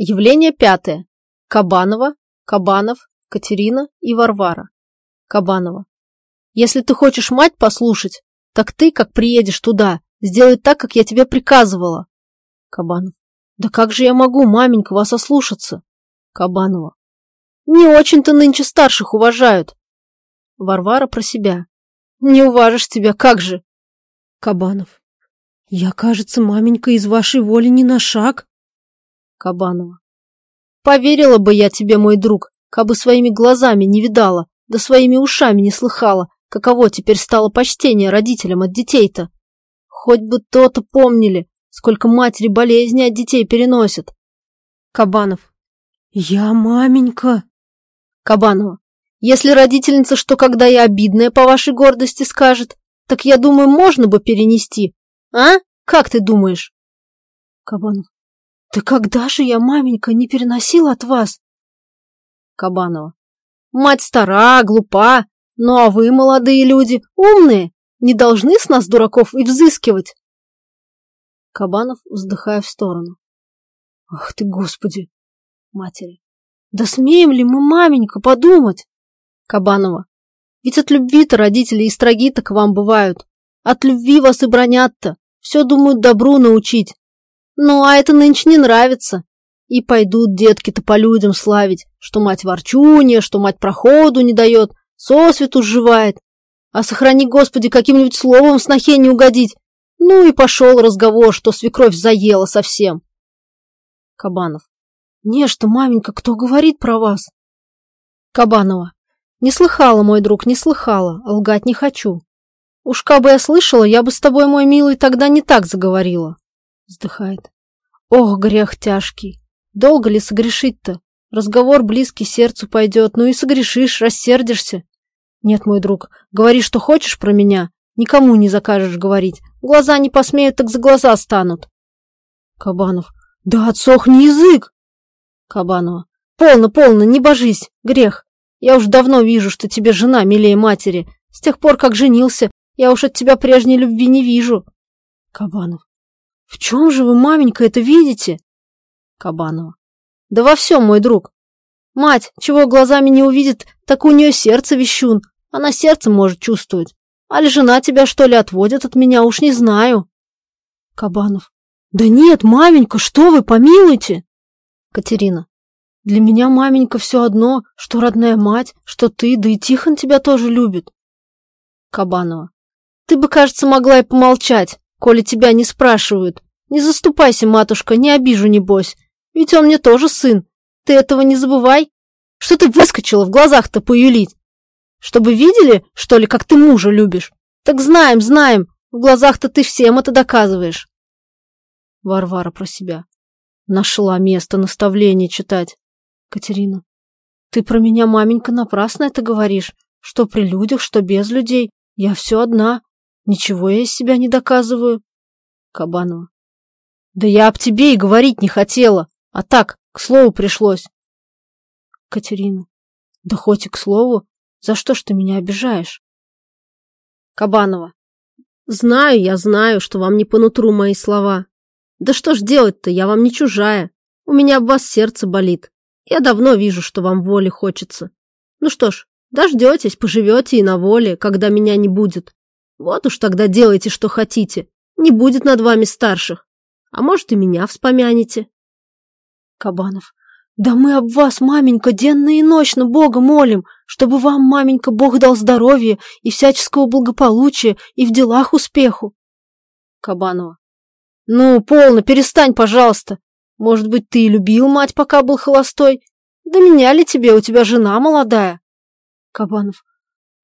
Явление пятое. Кабанова, Кабанов, Катерина и Варвара. Кабанова. Если ты хочешь мать послушать, так ты, как приедешь туда, сделай так, как я тебе приказывала. Кабанов. Да как же я могу, маменька, вас ослушаться? Кабанова. Не очень-то нынче старших уважают. Варвара про себя. Не уважишь тебя, как же? Кабанов. Я, кажется, маменька, из вашей воли не на шаг. Кабанова. Поверила бы я тебе, мой друг, кабы своими глазами не видала, да своими ушами не слыхала, каково теперь стало почтение родителям от детей-то. Хоть бы то-то помнили, сколько матери болезни от детей переносят. Кабанов. Я маменька. Кабанова. Если родительница что когда и обидное по вашей гордости скажет, так я думаю, можно бы перенести. А? Как ты думаешь? Кабанов. Да когда же я, маменька, не переносила от вас? Кабанова. Мать стара, глупа, ну а вы, молодые люди, умные, не должны с нас, дураков, и взыскивать. Кабанов, вздыхая в сторону. Ах ты, Господи! Матери. Да смеем ли мы, маменька, подумать? Кабанова. Ведь от любви-то родители и строги-то к вам бывают. От любви вас и бронят-то. Все думают добру научить. Ну, а это нынче не нравится. И пойдут детки-то по людям славить, что мать ворчунья, что мать проходу не дает, сосвету сживает. А сохрани, Господи, каким-нибудь словом снохе не угодить. Ну и пошел разговор, что свекровь заела совсем. Кабанов. Не, что, маменька, кто говорит про вас? Кабанова. Не слыхала, мой друг, не слыхала, лгать не хочу. Уж кабы я слышала, я бы с тобой, мой милый, тогда не так заговорила. Вздыхает. Ох, грех тяжкий. Долго ли согрешить-то? Разговор близкий сердцу пойдет, ну и согрешишь, рассердишься. Нет, мой друг, говори, что хочешь про меня, никому не закажешь говорить. Глаза не посмеют, так за глаза станут. Кабанов. Да отсохни язык! Кабанова. Полно, полно, не божись, грех. Я уж давно вижу, что тебе жена милее матери. С тех пор, как женился, я уж от тебя прежней любви не вижу. Кабанов. В чем же вы, маменька, это видите? Кабанова. Да во всем, мой друг. Мать, чего глазами не увидит, так у нее сердце вещун. Она сердцем может чувствовать. Али жена тебя, что ли, отводит от меня, уж не знаю. Кабанов. Да нет, маменька, что вы, помилуйте. Катерина. Для меня, маменька, все одно, что родная мать, что ты, да и Тихон тебя тоже любит. Кабанова. Ты бы, кажется, могла и помолчать коли тебя не спрашивают. Не заступайся, матушка, не обижу, небось. Ведь он мне тоже сын. Ты этого не забывай. Что ты выскочила в глазах-то поюлить? Чтобы видели, что ли, как ты мужа любишь? Так знаем, знаем. В глазах-то ты всем это доказываешь. Варвара про себя. Нашла место наставления читать. Катерина. Ты про меня, маменька, напрасно это говоришь. Что при людях, что без людей. Я все одна. Ничего я из себя не доказываю. Кабанова. Да я об тебе и говорить не хотела, а так, к слову пришлось. Катерина. Да хоть и к слову, за что ж ты меня обижаешь? Кабанова. Знаю я, знаю, что вам не по нутру мои слова. Да что ж делать-то, я вам не чужая. У меня об вас сердце болит. Я давно вижу, что вам воли хочется. Ну что ж, дождетесь, поживете и на воле, когда меня не будет. Вот уж тогда делайте, что хотите. Не будет над вами старших. А может, и меня вспомянете. Кабанов. Да мы об вас, маменька, денно и ночно Бога молим, чтобы вам, маменька, Бог дал здоровья и всяческого благополучия и в делах успеху. Кабанова. Ну, полно, перестань, пожалуйста. Может быть, ты и любил мать, пока был холостой? Да меня ли тебе, у тебя жена молодая? Кабанов.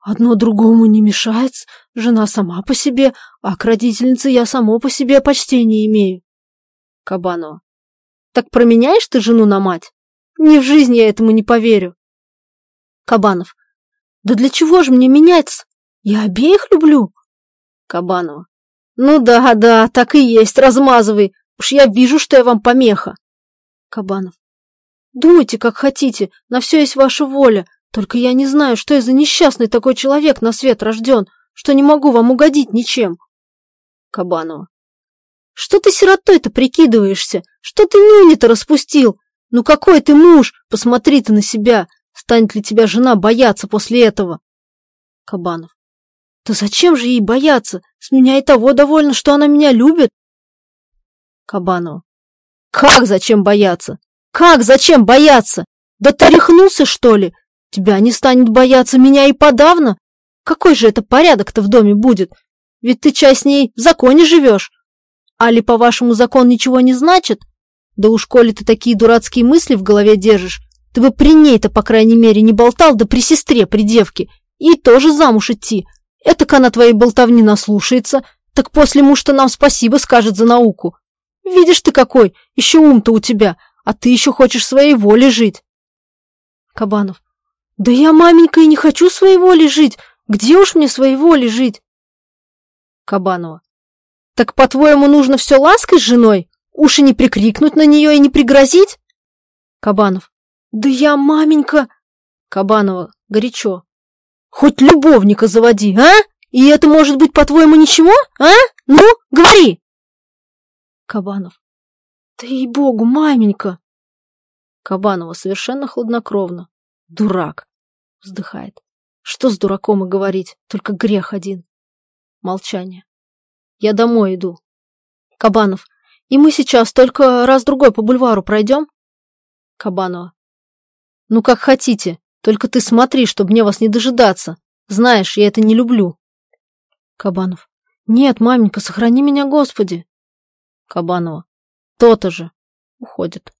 Одно другому не мешается, жена сама по себе, а к родительнице я само по себе почти не имею. Кабанова. Так променяешь ты жену на мать? Ни в жизни я этому не поверю. Кабанов. Да для чего же мне меняться? Я обеих люблю. Кабанова. Ну да, да, так и есть, размазывай. Уж я вижу, что я вам помеха. Кабанов. Думайте, как хотите, на все есть ваша воля, только я не знаю, что я за несчастный такой человек на свет рожден, что не могу вам угодить ничем. Кабанова. Что ты сиротой-то прикидываешься? Что ты нюни-то распустил? Ну какой ты муж? Посмотри ты на себя. Станет ли тебя жена бояться после этого? Кабанов. Да зачем же ей бояться? С меня и того довольно, что она меня любит. Кабанова. Как зачем бояться? Как зачем бояться? Да ты рехнулся, что ли? Тебя не станет бояться меня и подавно. Какой же это порядок-то в доме будет? Ведь ты чай с ней в законе живешь. Али, по-вашему, закон ничего не значит? Да уж, коли ты такие дурацкие мысли в голове держишь, ты бы при ней-то, по крайней мере, не болтал, да при сестре, при девке. И тоже замуж идти. Этак она твоей болтовни наслушается, так после муж-то нам спасибо скажет за науку. Видишь ты какой, еще ум-то у тебя, а ты еще хочешь своей волей жить. Кабанов. Да я, маменька, и не хочу своей волей жить. Где уж мне своей волей жить? Кабанова. Так, по-твоему, нужно все лаской с женой? Уж и не прикрикнуть на нее и не пригрозить? Кабанов. Да я, маменька... Кабанова. Горячо. Хоть любовника заводи, а? И это может быть, по-твоему, ничего, а? Ну, говори! Кабанов. Да ей-богу, маменька! Кабанова совершенно хладнокровно. Дурак! Вздыхает. Что с дураком и говорить, только грех один. Молчание. Я домой иду. Кабанов. И мы сейчас только раз-другой по бульвару пройдем? Кабанова. Ну, как хотите. Только ты смотри, чтобы мне вас не дожидаться. Знаешь, я это не люблю. Кабанов. Нет, маменька, сохрани меня, Господи. Кабанова. То-то же. Уходит.